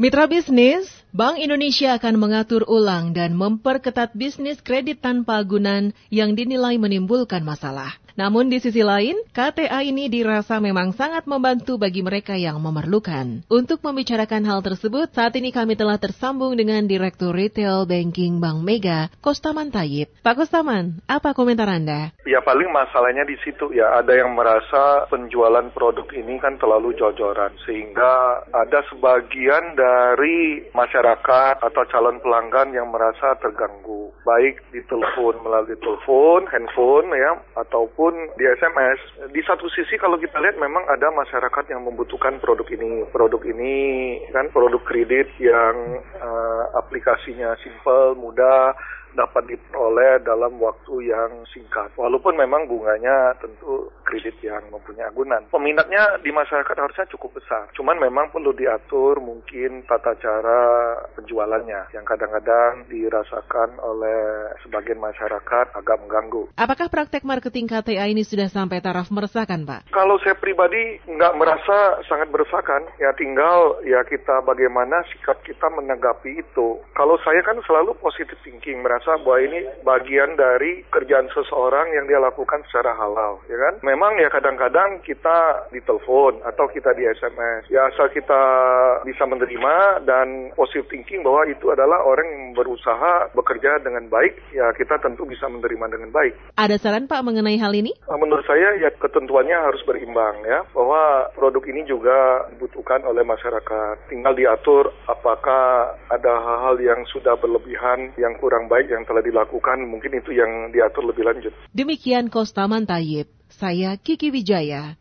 Mitra bisnis, Bank Indonesia akan mengatur ulang dan memperketat bisnis kredit tanpa agunan yang dinilai menimbulkan masalah. Namun di sisi lain, KTA ini dirasa memang sangat membantu bagi mereka yang memerlukan. Untuk membicarakan hal tersebut, saat ini kami telah tersambung dengan Direktur Retail Banking Bank Mega, Kostaman Tayyip. Pak Kostaman, apa komentar Anda? Ya paling masalahnya di situ ya, ada yang merasa penjualan produk ini kan terlalu jojoran, sehingga ada sebagian dari masyarakat atau calon pelanggan yang merasa terganggu, baik di telepon melalui telepon, handphone ya, ataupun maupun di SMS. Di satu sisi kalau kita lihat memang ada masyarakat yang membutuhkan produk ini. Produk ini kan produk kredit yang uh, aplikasinya simple, mudah, dapat diperoleh dalam waktu yang singkat. Walaupun memang bunganya tentu kredit yang mempunyai agunan. Peminatnya di masyarakat harusnya cukup besar. Cuman memang perlu diatur mungkin tata cara penjualannya yang kadang-kadang dirasakan oleh sebagian masyarakat agak mengganggu. Apakah praktek marketing KTA ini sudah sampai taraf meresahkan, Pak? Kalau saya pribadi nggak merasa sangat meresahkan. Ya tinggal ya kita bagaimana sikap kita menanggapi itu. Kalau saya kan selalu positif thinking, merasa bahwa ini bagian dari kerjaan seseorang yang dia lakukan secara halal, ya kan? Memang ya kadang-kadang kita ditelepon atau kita di SMS. Ya asal kita bisa menerima dan positive thinking bahwa itu adalah orang yang berusaha bekerja dengan baik, ya kita tentu bisa menerima dengan baik. Ada saran Pak mengenai hal ini? Ah, menurut saya ya ketentuannya harus berimbang ya, bahwa produk ini juga dibutuhkan oleh masyarakat. Tinggal diatur apakah ada hal-hal yang sudah berlebihan, yang kurang baik yang telah dilakukan mungkin itu yang diatur lebih lanjut. Demikian Kostaman Tayyip, saya Kiki Wijaya.